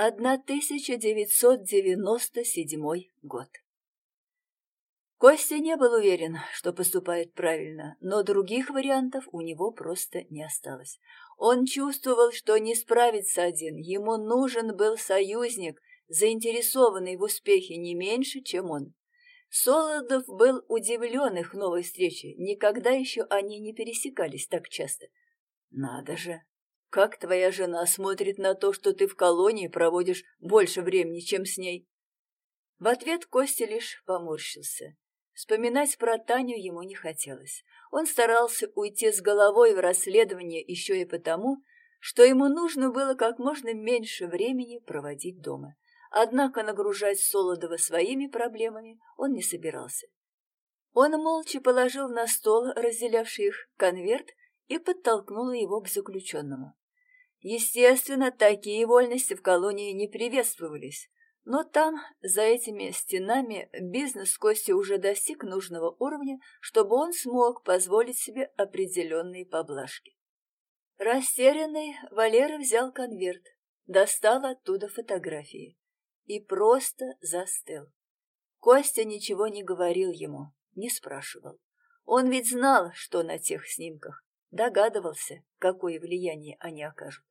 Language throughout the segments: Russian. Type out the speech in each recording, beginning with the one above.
1997 год. Костя не был уверен, что поступает правильно, но других вариантов у него просто не осталось. Он чувствовал, что не справится один, ему нужен был союзник, заинтересованный в успехе не меньше, чем он. Солодов был удивлен их новой встрече, никогда еще они не пересекались так часто. «Надо же, как твоя жена смотрит на то, что ты в колонии проводишь больше времени, чем с ней? В ответ Костя лишь поморщился. Вспоминать про Таню ему не хотелось. Он старался уйти с головой в расследование еще и потому, что ему нужно было как можно меньше времени проводить дома. Однако нагружать Солодова своими проблемами он не собирался. Он молча положил на стол, разделявший их, конверт и подтолкнула его к заключенному. Естественно, такие вольности в колонии не приветствовались, но там, за этими стенами, бизнес Кости уже достиг нужного уровня, чтобы он смог позволить себе определенные поблажки. Растерянный, Валера взял конверт, достал оттуда фотографии и просто застыл. Костя ничего не говорил ему, не спрашивал. Он ведь знал, что на тех снимках, Догадывался, какое влияние они окажут.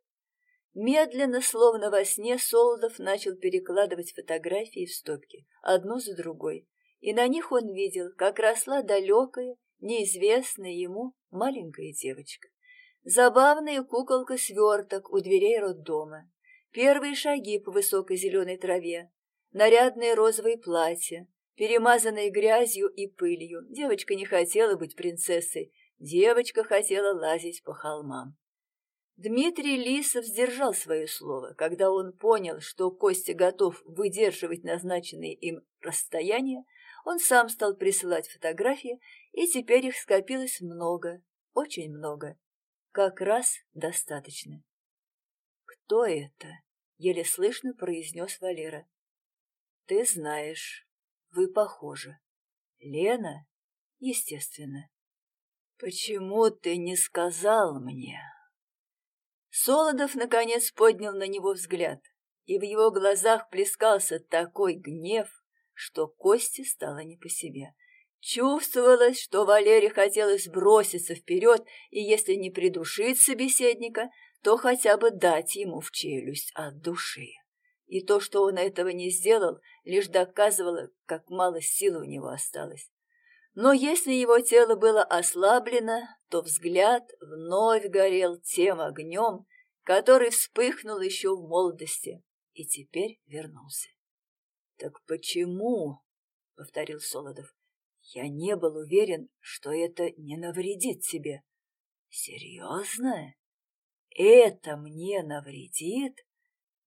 Медленно, словно во сне, Солодов начал перекладывать фотографии в стопки, одну за другой, и на них он видел, как росла далекая, неизвестная ему маленькая девочка. Забавная куколка-сверток у дверей роддома, первые шаги по высокой зеленой траве, нарядное розовое платье, перемазанное грязью и пылью. Девочка не хотела быть принцессой, Девочка хотела лазить по холмам. Дмитрий Лисов сдержал свое слово, когда он понял, что Костя готов выдерживать назначенные им расстояния, он сам стал присылать фотографии, и теперь их скопилось много, очень много. Как раз достаточно. «Кто это?» — еле слышно произнес Валера. «Ты знаешь. Вы похожи. Лена? Естественно. «Почему ты не сказал мне?» Солодов, наконец, поднял на него взгляд, и в его глазах плескался такой гнев, что Кости стало не по себе. Чувствовалось, что Валере хотелось броситься вперед и, если не придушить собеседника, то хотя бы дать ему в челюсть от души. И то, что он этого не сделал, лишь доказывало, как мало силы у него осталось. Но если его тело было ослаблено, то взгляд вновь горел тем огнем, который вспыхнул еще в молодости и теперь вернулся. — Так почему? — повторил Солодов. — Я не был уверен, что это не навредит тебе. — Серьезно? Это мне навредит?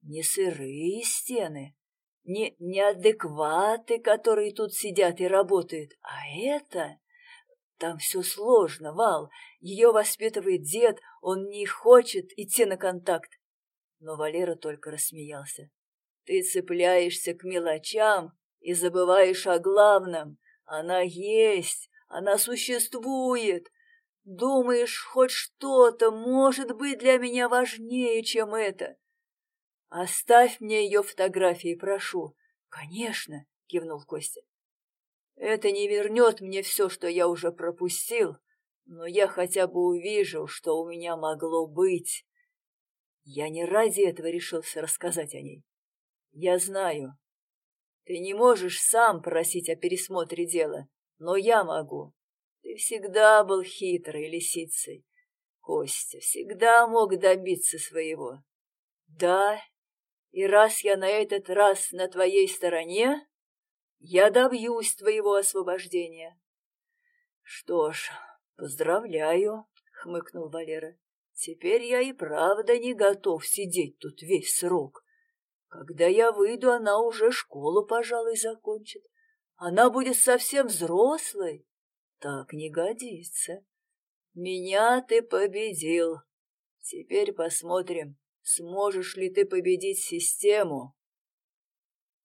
Не сырые стены, не неадекваты, которые тут сидят и работают, а это... Там все сложно, Вал. Ее воспитывает дед, он не хочет идти на контакт. Но Валера только рассмеялся. Ты цепляешься к мелочам и забываешь о главном. Она есть, она существует. Думаешь, хоть что-то может быть для меня важнее, чем это. Оставь мне ее фотографии, прошу. Конечно, кивнул Костя. Это не вернет мне все, что я уже пропустил, но я хотя бы увижу, что у меня могло быть. Я не ради этого решился рассказать о ней. Я знаю. Ты не можешь сам просить о пересмотре дела, но я могу. Ты всегда был хитрой лисицей. Костя всегда мог добиться своего. Да, и раз я на этот раз на твоей стороне, я добьюсь твоего освобождения. Что ж, поздравляю, хмыкнул Валера. Теперь я и правда не готов сидеть тут весь срок. Когда я выйду, она уже школу, пожалуй, закончит. Она будет совсем взрослой. Так не годится. Меня ты победил. Теперь посмотрим, Сможешь ли ты победить систему?